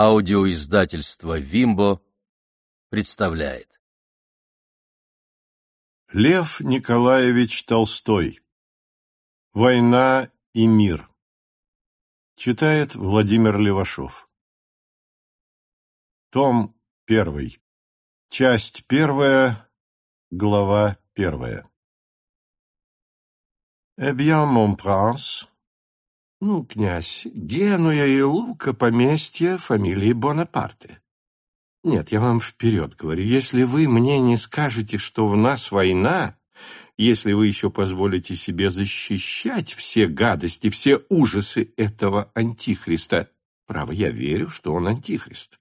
Аудиоиздательство «Вимбо» представляет. Лев Николаевич Толстой. «Война и мир». Читает Владимир Левашов. Том первый. Часть первая. Глава первая. «Eh bien, mon prince, ну, князь, Генуя и Лука — поместье фамилии Бонапарте. Нет, я вам вперед говорю, если вы мне не скажете, что в нас война, если вы еще позволите себе защищать все гадости, все ужасы этого антихриста, право, я верю, что он антихрист.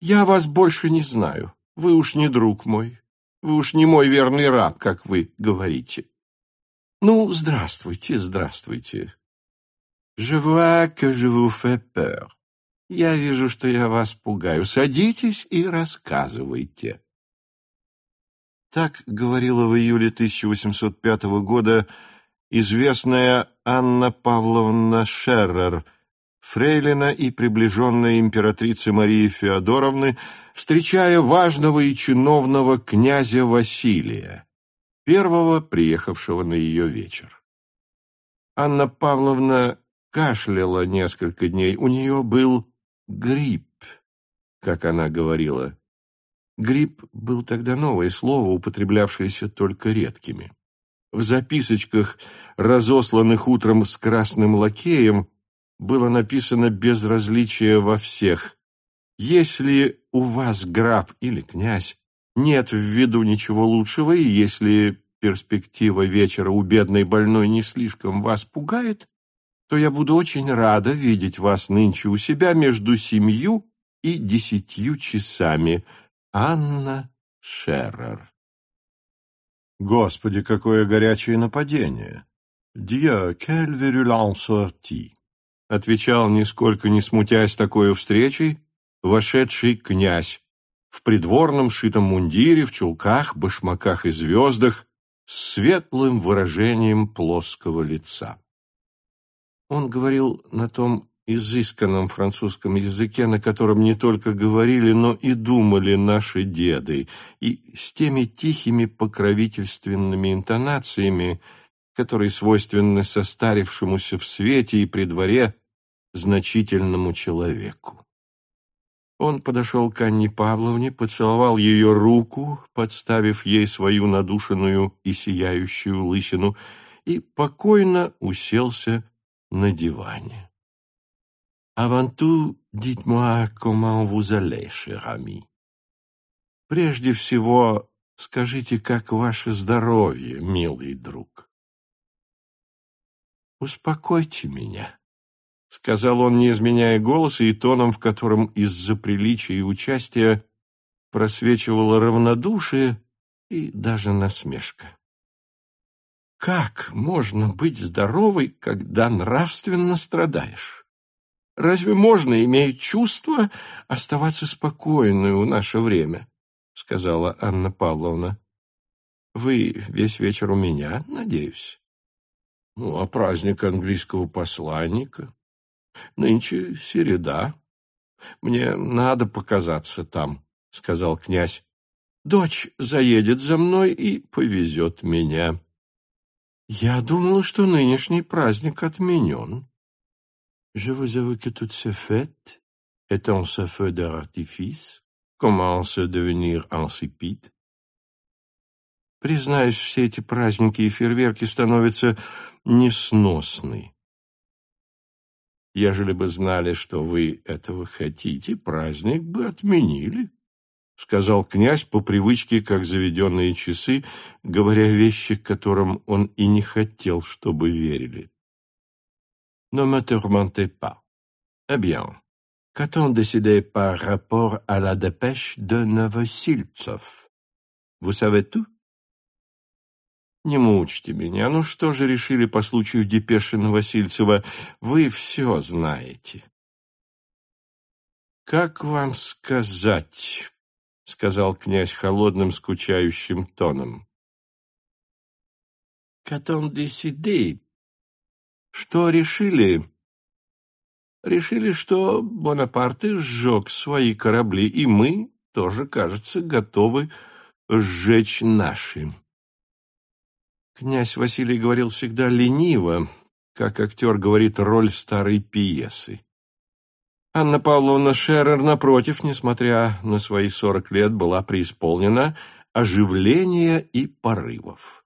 Я вас больше не знаю, вы уж не друг мой, вы уж не мой верный раб, как вы говорите. Ну, здравствуйте, здравствуйте. «Je vois que je vous fais peur». Я вижу, что я вас пугаю. Садитесь и рассказывайте. Так говорила в июле 1805 года известная Анна Павловна Шеррер, фрейлина и приближенная императрицы Марии Феодоровны, встречая важного и чиновного князя Василия, первого приехавшего на ее вечер. Анна Павловна кашляла несколько дней. У нее был грипп, как она говорила. Грипп был тогда новое слово, употреблявшееся только редкими. В записочках, разосланных утром с красным лакеем, было написано безразличие во всех. Если у вас граф или князь нет в виду ничего лучшего, и если перспектива вечера у бедной больной не слишком вас пугает, то я буду очень рада видеть вас нынче у себя между семью и десятью часами. Анна Шеррер. Господи, какое горячее нападение! Dieu, quelle virulence sortie! Отвечал, нисколько не смутясь такой встречей, вошедший князь в придворном шитом мундире, в чулках, башмаках и звездах, с светлым выражением плоского лица. Он говорил на том изысканном французском языке, на котором не только говорили, но и думали наши деды, и с теми тихими покровительственными интонациями, которые свойственны состарившемуся в свете и при дворе значительному человеку. Он подошел к Анне Павловне, поцеловал ее руку, подставив ей свою надушенную и сияющую лысину, и покойно уселся на диване. «Avant tout, dites-moi comment vous allez, cher ami?» «Прежде всего, скажите, как ваше здоровье, милый друг?» «Успокойте меня», — сказал он, не изменяя голоса и тоном, в котором из-за приличия и участия просвечивало равнодушие и даже насмешка. Как можно быть здоровой, когда нравственно страдаешь? Разве можно, имея чувства, оставаться спокойной в наше время? — сказала Анна Павловна. — Вы весь вечер у меня, надеюсь? — Ну, а праздник английского посланника? Нынче середа. Мне надо показаться там, — сказал князь. Дочь заедет за мной и повезет меня. Я думала, что нынешний праздник отменен. Je vous avoue que toutes ces fêtes, étant ce feu d'artifice, commencent à devenir insipides. Признаюсь, все эти праздники и фейерверки становятся несносны. Ежели бы знали, что вы этого хотите, праздник бы отменили сказал князь по привычке, как заведенные часы, говоря вещи, которым он и не хотел, чтобы верили. «Ne me tourmentez pas. Eh bien, qu'a-t-on décidé par rapport à la dépêche de Новосильцев? Vous savez tout?» «Не мучьте меня. Ну что же решили по случаю депеши Новосильцева? Вы все знаете». «Как вам сказать?» — сказал князь холодным, скучающим тоном. «Катон десиды. Что решили?» решили, что Бонапарт сжег свои корабли, и мы тоже, кажется, готовы сжечь наши. Князь Василий говорил всегда лениво, как актер говорит роль старой пьесы. Анна Павловна Шерер, напротив, несмотря на свои сорок лет, была преисполнена оживления и порывов.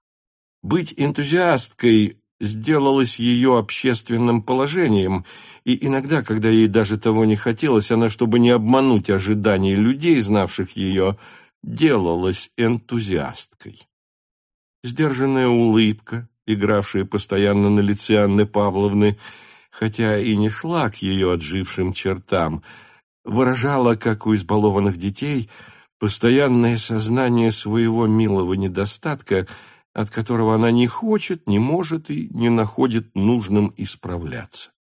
Быть энтузиасткой сделалось ее общественным положением, и иногда, когда ей даже того не хотелось, она, чтобы не обмануть ожидания людей, знавших ее, делалась энтузиасткой. Сдержанная улыбка, игравшая постоянно на лице Анны Павловны, хотя и не шла к ее отжившим чертам, выражала, как у избалованных детей, постоянное сознание своего милого недостатка, от которого она не хочет, не может и не находит нужным исправляться.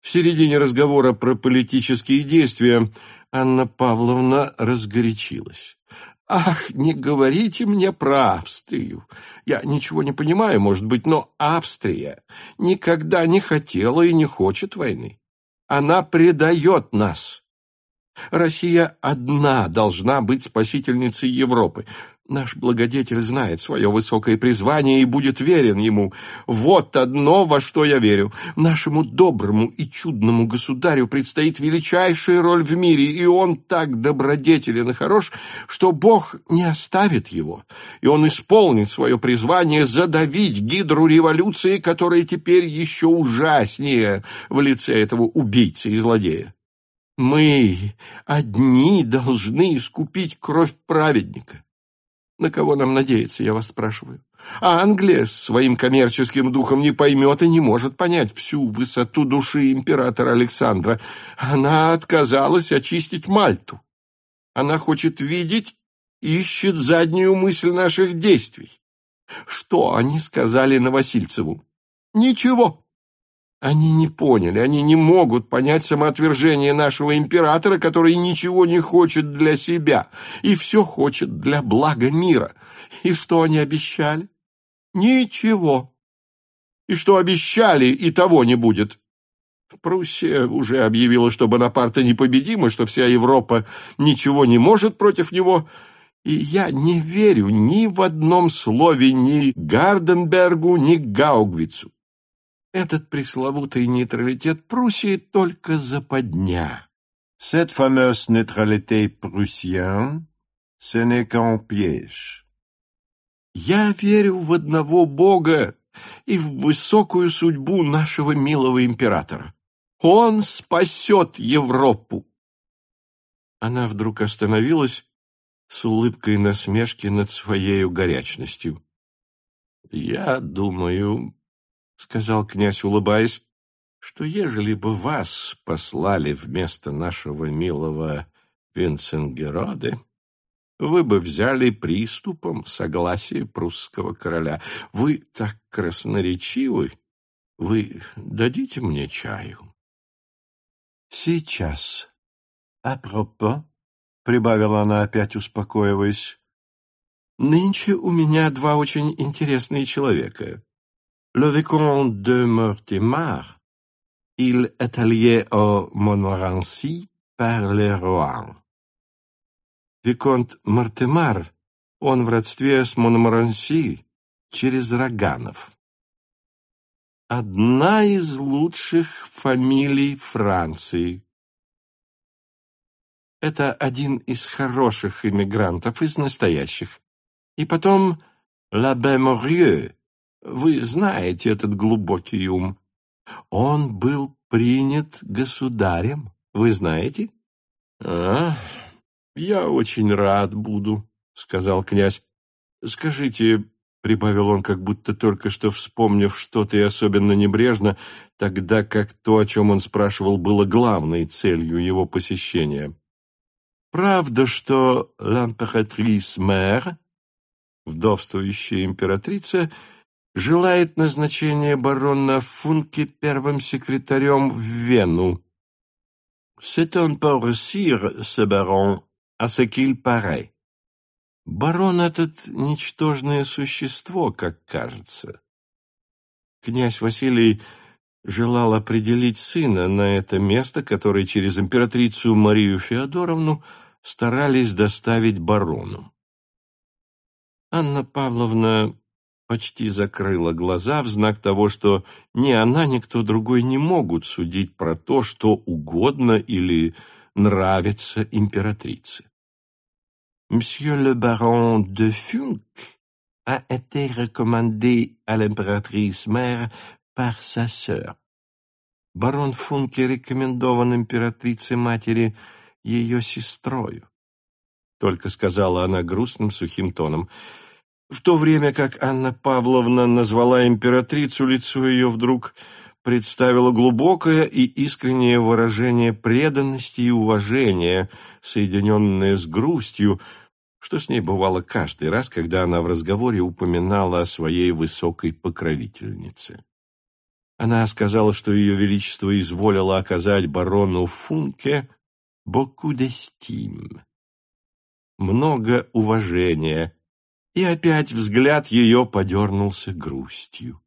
В середине разговора про политические действия Анна Павловна разгорячилась. «Ах, не говорите мне про Австрию. Я ничего не понимаю, может быть, но Австрия никогда не хотела и не хочет войны. Она предает нас. Россия одна должна быть спасительницей Европы. Наш благодетель знает свое высокое призвание и будет верен ему. Вот одно, во что я верю. Нашему доброму и чудному государю предстоит величайшая роль в мире, и он так добродетелен и хорош, что Бог не оставит его, и он исполнит свое призвание задавить гидру революции, которая теперь еще ужаснее в лице этого убийцы и злодея. Мы одни должны искупить кровь праведника. На кого нам надеяться, я вас спрашиваю? А Англия с своим коммерческим духом не поймет и не может понять всю высоту души императора Александра. Она отказалась очистить Мальту. Она хочет видеть, ищет заднюю мысль наших действий. Что они сказали Новосильцеву? Ничего. Они не поняли, они не могут понять самоотвержение нашего императора, который ничего не хочет для себя и все хочет для блага мира. И что они обещали? Ничего. И что обещали, и того не будет. Пруссия уже объявила, что Бонапарта непобедим, и что вся Европа ничего не может против него, и я не верю ни в одном слове ни Гарденбергу, ни Гаугвицу. Этот пресловутый нейтралитет Пруссии только западня. Cette fameuse neutralité prussienne, ce n'est qu'un piège. Я верю в одного Бога и в высокую судьбу нашего милого императора. Он спасет Европу. Она вдруг остановилась с улыбкой насмешки над своей горячностью. Я думаю, — сказал князь, улыбаясь, — что ежели бы вас послали вместо нашего милого Винценгероды, вы бы взяли приступом согласие прусского короля. Вы так красноречивы. Вы дадите мне чаю? Сейчас. Апропо, — прибавила она, опять успокоиваясь, — нынче у меня два очень интересные человека. Le vicomte de Mortemar, il est allié au Montmorency par le Rouen. Виконт Мартемар, он в родстве с Монморанси через Роганов. Одна из лучших фамилий Франции. Это один из хороших иммигрантов, из настоящих. И потом Лабе Морье, вы знаете этот глубокий ум. Он был принят государем, вы знаете? — А, я очень рад буду, — сказал князь. — Скажите, — прибавил он, как будто только что вспомнив что-то и особенно небрежно, тогда как то, о чем он спрашивал, было главной целью его посещения. «Правда, что mère, вдовствующая императрица, — желает назначения барона Функи первым секретарем в Вену. C'est un peu réussir, ce baron, à ce qu'il paraît. Барон этот — ничтожное существо, как кажется. Князь Василий желал определить сына на это место, которое через императрицу Марию Феодоровну старались доставить барону. Анна Павловна почти закрыла глаза в знак того, что ни она, ни кто другой не могут судить про то, что угодно или нравится императрице. Monsieur le baron de Funk a été recommandé à l'impératrice mère par sa sœur. Барон Функе рекомендован императрице-матери ее сестрою. Только сказала она грустным сухим тоном. В то время как Анна Павловна назвала императрицу, лицо ее вдруг представило глубокое и искреннее выражение преданности и уважения, соединенное с грустью, что с ней бывало каждый раз, когда она в разговоре упоминала о своей высокой покровительнице. Она сказала, что ее величество изволило оказать барону Функе d'estime, много уважения, и опять взгляд ее подернулся грустью.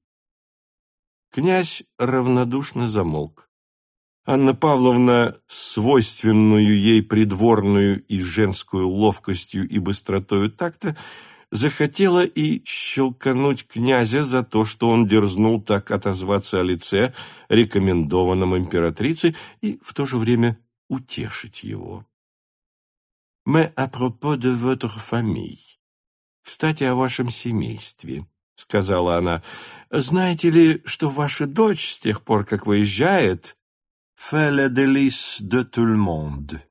Князь равнодушно замолк. Анна Павловна, свойственную ей придворную и женскую ловкостью и быстротою такта, захотела и щелкануть князя за то, что он дерзнул так отозваться о лице, рекомендованном императрице, и в то же время утешить его. «Mais à propos de votre famille. Кстати, о вашем семействе», — сказала она. «Знаете ли, что ваша дочь с тех пор, как выезжает, fait le délice de tout le monde.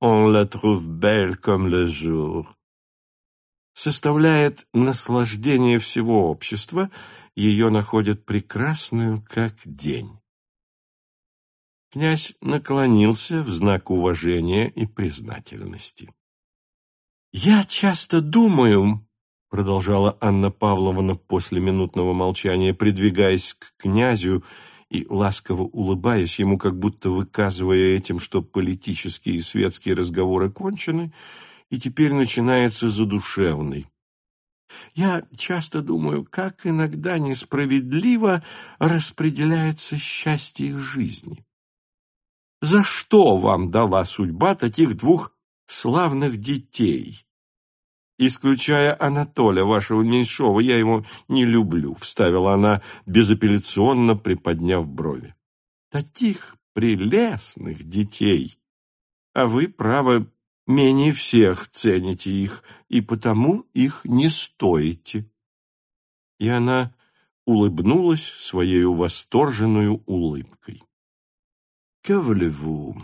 On la trouve belle comme le jour. Составляет наслаждение всего общества, ее находят прекрасную, как день. Князь наклонился в знак уважения и признательности. «Я часто думаю», — продолжала Анна Павловна после минутного молчания, придвигаясь к князю и ласково улыбаясь ему, как будто выказывая этим, что политические и светские разговоры кончены, и теперь начинается задушевный. Я часто думаю, как иногда несправедливо распределяется счастье их жизни. За что вам дала судьба таких двух славных детей? Исключая Анатолия, вашего меньшого, я его не люблю», — вставила она, безапелляционно приподняв брови. «Таких прелестных детей! А вы, право, менее всех цените их, и потому их не стоите». И она улыбнулась своей восторженную улыбкой. «Que voulez-vous?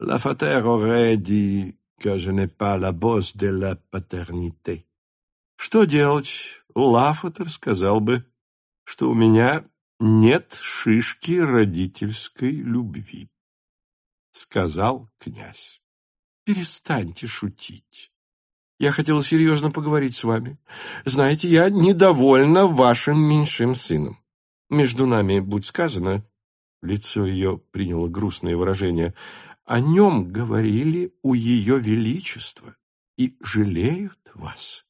La fatère aurait dit que je n'ai pas la bosse de la paternité. Что делать? Лафатер сказал бы, что у меня нет шишки родительской любви. Сказал князь. Перестаньте шутить. Я хотела серьезно поговорить с вами. Знаете, я недовольна вашим меньшим сыном. Между нами, будь сказано, лицо ее приняло грустное выражение — о нем говорили у ее величества и жалеют вас.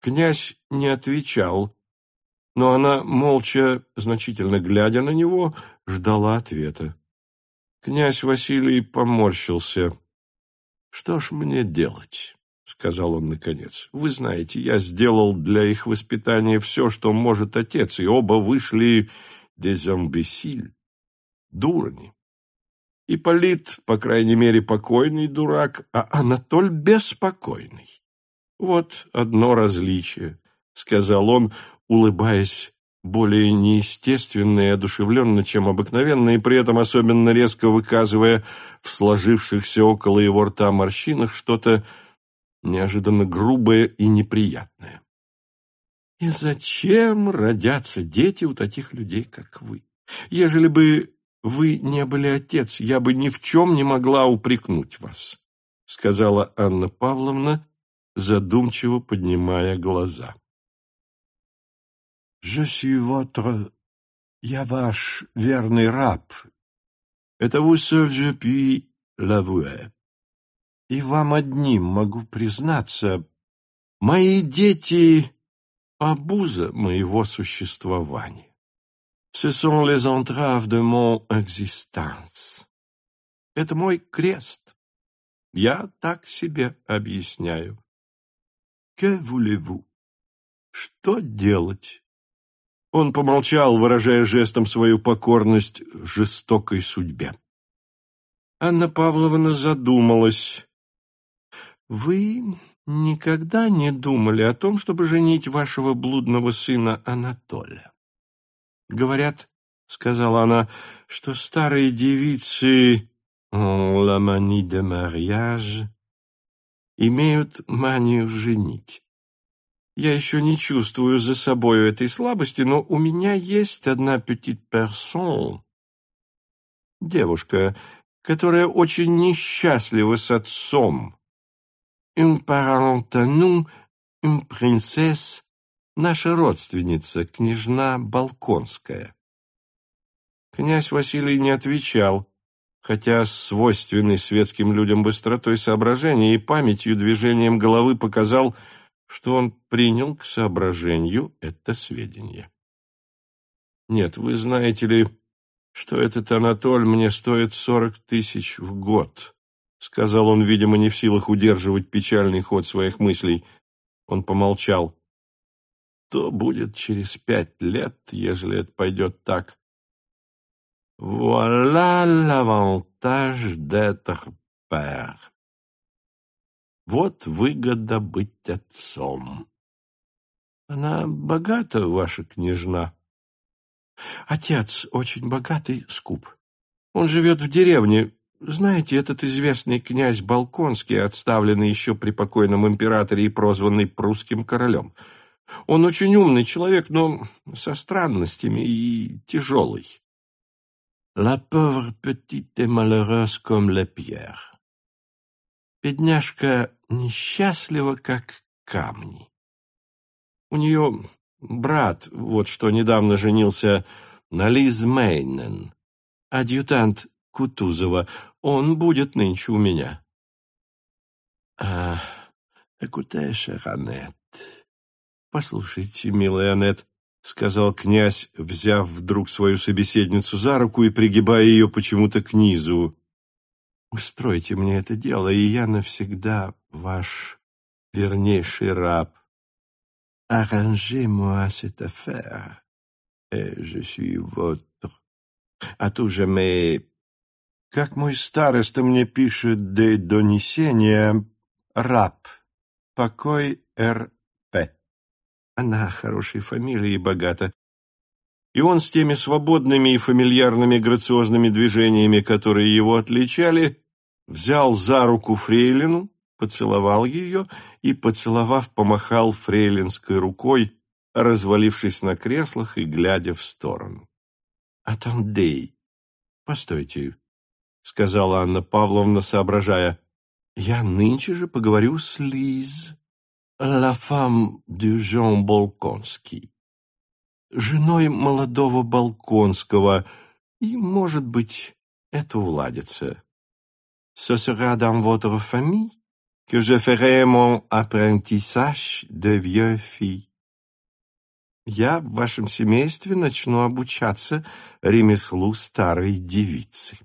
Князь не отвечал, но она, молча, значительно глядя на него, ждала ответа. Князь Василий поморщился. — Что ж мне делать? — сказал он наконец. — Вы знаете, я сделал для их воспитания все, что может отец, и оба вышли des imbéciles, дурни. Ипполит, по крайней мере, покойный дурак, а Анатоль беспокойный. Вот одно различие, — сказал он, улыбаясь более неестественно и одушевленно, чем обыкновенно, и при этом особенно резко выказывая в сложившихся около его рта морщинах что-то неожиданно грубое и неприятное. И зачем родятся дети у таких людей, как вы? Ежели бы вы не были отец, я бы ни в чем не могла упрекнуть вас, — сказала Анна Павловна, задумчиво поднимая глаза. — Je suis votre... Я ваш верный раб. Это vous seul je puis l'avouer. И вам одним могу признаться, мои дети — обуза моего существования. Ce sont les entraves de mon existence. Это мой крест. Я так себе объясняю. Que voulez-vous? Что делать? Он помолчал, выражая жестом свою покорность жестокой судьбе. Анна Павловна задумалась. «Вы никогда не думали о том, чтобы женить вашего блудного сына Анатолия?» «Говорят, — сказала она, — что старые девицы «la manie de mariage» имеют манию женить. Я еще не чувствую за собою этой слабости, но у меня есть одна petite personne, девушка, которая очень несчастлива с отцом. Une parente à nous, une princesse, наша родственница, княжна Балконская. Князь Василий не отвечал, хотя с свойственной светским людям быстротой соображения и памятью движением головы показал, что он принял к соображению это сведение. Нет, вы знаете ли, что этот Анатоль мне стоит сорок тысяч в год, сказал он, видимо, не в силах удерживать печальный ход своих мыслей. Он помолчал. То будет через пять лет, ежели это пойдет так. Voilà l'avantage d'être père. Вот выгода быть отцом. Она богата, ваша княжна. Отец очень богатый, скуп. Он живет в деревне. Знаете, этот известный князь Балконский, отставленный еще при покойном императоре и прозванный прусским королем. Он очень умный человек, но со странностями и тяжелый. La pauvre petite est malheureuse comme la pierre. Бедняжка несчастлива, как камни. У нее брат, вот что недавно женился на Лиз Мейнен, адъютант Кутузова. Он будет нынче у меня. А, écoutez, chère послушайте, милая Аннет, — сказал князь, взяв вдруг свою собеседницу за руку и пригибая ее почему-то к низу. Устройте мне это дело, и я навсегда ваш вернейший раб. Arrangez-moi cette affaire, et je suis votre. А то же мы... Как мой староста мне пишет де донесения, раб, покой Р.П. Она хорошей фамилии богата и он с теми свободными и фамильярными грациозными движениями, которые его отличали, взял за руку фрейлину, поцеловал ее и, поцеловав, помахал фрейлинской рукой, развалившись на креслах и глядя в сторону. «Атандей! Постойте!» — сказала Анна Павловна, соображая. «Я нынче же поговорю с Лиз, la femme du Jean Болконский» женой молодого Балконского, и, может быть, это уладится. Ce sera dans votre famille que je ferai mon apprentissage de vieux fille. Я в вашем семействе начну обучаться ремеслу старой девицы.